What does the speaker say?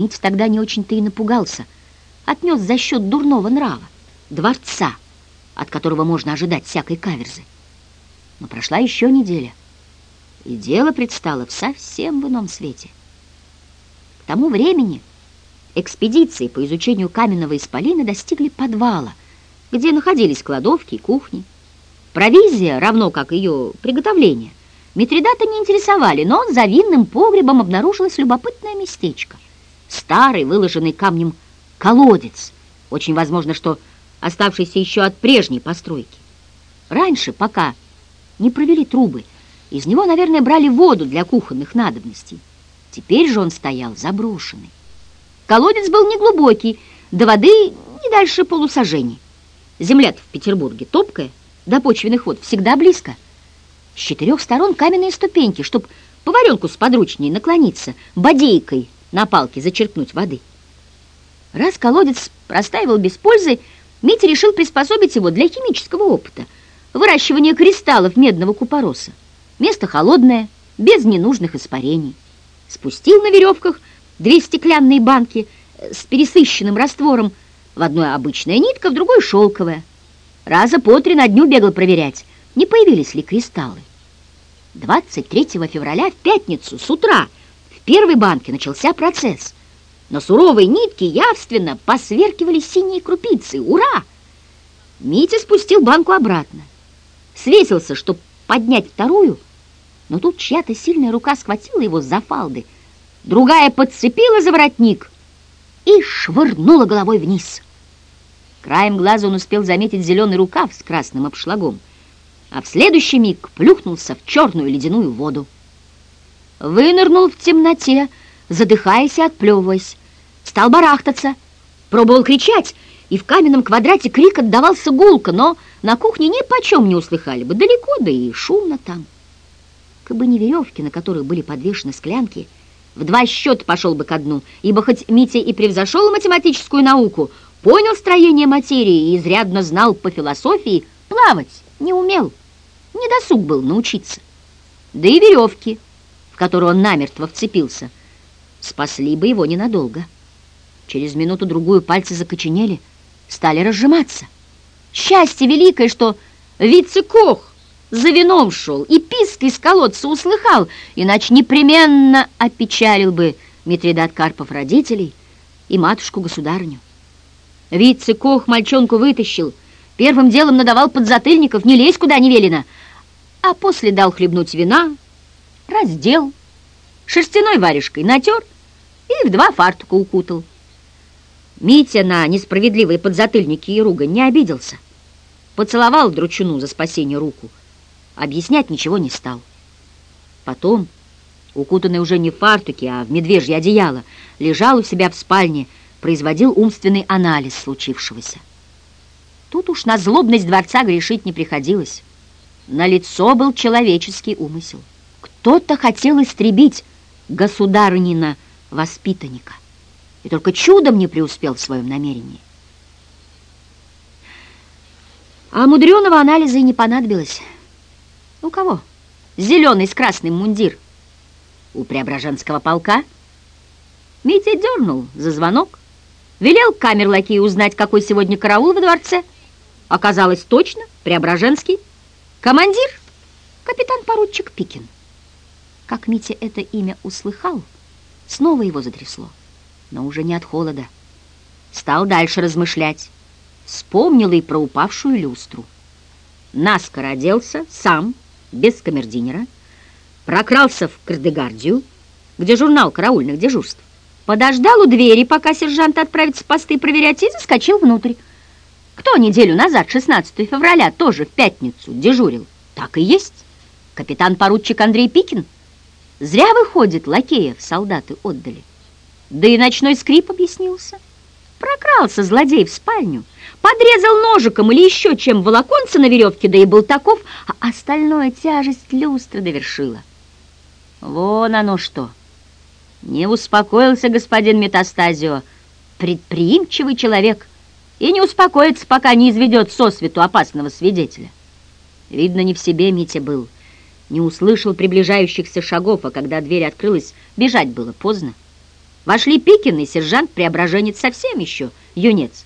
Митя тогда не очень-то и напугался. Отнес за счет дурного нрава, дворца, от которого можно ожидать всякой каверзы. Но прошла еще неделя, и дело предстало в совсем в ином свете. К тому времени экспедиции по изучению каменного исполина достигли подвала, где находились кладовки и кухни. Провизия, равно как ее приготовление, Митридата не интересовали, но за винным погребом обнаружилось любопытное местечко. Старый, выложенный камнем колодец, очень возможно, что оставшийся еще от прежней постройки. Раньше, пока не провели трубы, из него, наверное, брали воду для кухонных надобностей. Теперь же он стоял заброшенный. Колодец был неглубокий, до воды не дальше полусажений. земля в Петербурге топкая, до почвенных вод всегда близко. С четырех сторон каменные ступеньки, чтоб поваренку с подручней наклониться, бодейкой на палке зачерпнуть воды. Раз колодец простаивал без пользы, Митя решил приспособить его для химического опыта, выращивания кристаллов медного купороса. Место холодное, без ненужных испарений. Спустил на веревках две стеклянные банки с пересыщенным раствором, в одной обычная нитка, в другой шелковая. Раза по три на дню бегал проверять, не появились ли кристаллы. 23 февраля в пятницу с утра первой банке начался процесс. На суровой нитке явственно посверкивали синие крупицы. Ура! Митя спустил банку обратно. Свесился, чтобы поднять вторую, но тут чья-то сильная рука схватила его за фалды, другая подцепила за воротник и швырнула головой вниз. Краем глаза он успел заметить зеленый рукав с красным обшлагом, а в следующий миг плюхнулся в черную ледяную воду. Вынырнул в темноте, задыхаясь и отплевываясь. Стал барахтаться, пробовал кричать, и в каменном квадрате крик отдавался гулко, но на кухне ни почем не услыхали бы, далеко, да и шумно там. Кабы не веревки, на которых были подвешены склянки, в два счета пошел бы ко дну, ибо хоть Митя и превзошел математическую науку, понял строение материи и изрядно знал по философии, плавать не умел, не досуг был научиться. Да и веревки, в которые он намертво вцепился, спасли бы его ненадолго. Через минуту-другую пальцы закоченели, стали разжиматься. Счастье великое, что вице-кох за вином шел и писк из колодца услыхал, иначе непременно опечалил бы Митридат Карпов родителей и матушку-государню. Вице-кох мальчонку вытащил, первым делом надавал подзатыльников, не лезь куда не велено, а после дал хлебнуть вина, раздел, шерстяной варежкой натер и в два фартука укутал. Митя на несправедливые подзатыльники и ругань не обиделся. Поцеловал дручуну за спасение руку. Объяснять ничего не стал. Потом, укутанный уже не в фартуке, а в медвежье одеяло, лежал у себя в спальне, производил умственный анализ случившегося. Тут уж на злобность дворца грешить не приходилось. На лицо был человеческий умысел. Кто-то хотел истребить государынина воспитанника и только чудом не преуспел в своем намерении. А мудреного анализа и не понадобилось. У кого? Зеленый с красным мундир. У Преображенского полка. Митя дернул за звонок. Велел камерлаки узнать, какой сегодня караул во дворце. Оказалось точно, Преображенский. Командир — капитан-поручик Пикин. Как Митя это имя услыхал, снова его затрясло но уже не от холода. Стал дальше размышлять. Вспомнил и про упавшую люстру. Наскоро оделся, сам, без камердинера, прокрался в Кардегардию, где журнал караульных дежурств, подождал у двери, пока сержант отправится посты проверять, и заскочил внутрь. Кто неделю назад, 16 февраля, тоже в пятницу дежурил? Так и есть. Капитан-поручик Андрей Пикин. Зря, выходит, лакеев солдаты отдали. Да и ночной скрип объяснился. Прокрался злодей в спальню, подрезал ножиком или еще чем волоконца на веревке, да и был таков, а остальное тяжесть люстры довершила. Вон оно что! Не успокоился господин Метастазио, предприимчивый человек, и не успокоится, пока не изведет сосвету опасного свидетеля. Видно, не в себе Митя был, не услышал приближающихся шагов, а когда дверь открылась, бежать было поздно. Вошли Пикин и сержант-преображенец совсем еще, юнец,